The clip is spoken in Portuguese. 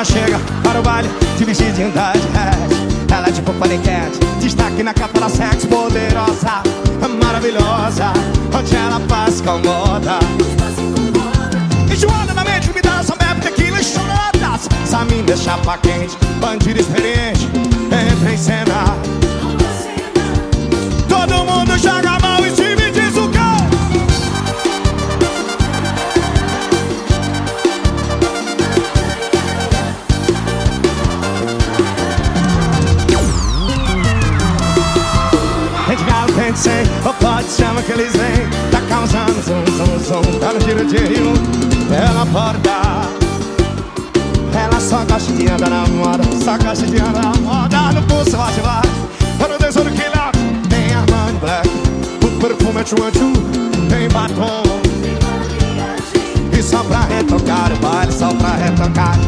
ela chega para o baile de vestidinho da de Ela é tipo paniquete, destaque na capa da sexo poderosa, maravilhosa, onde ela passa com moda. Enjoada na mente, me dá só bebe tequila e choradas. Essa mina é chapa quente, bandido experiente, sem, o pote chama que eles vêm. Tá causando zum, zum, zum, tá no giro de rio. Ela porta. Ela só gosta de andar na moda. Só gosta de andar na moda. No pulso, bate, bate Eu não desço do que lá Tem Armani Black. O perfume é chua, Tem batom. E só pra retocar. O baile Só pra retocar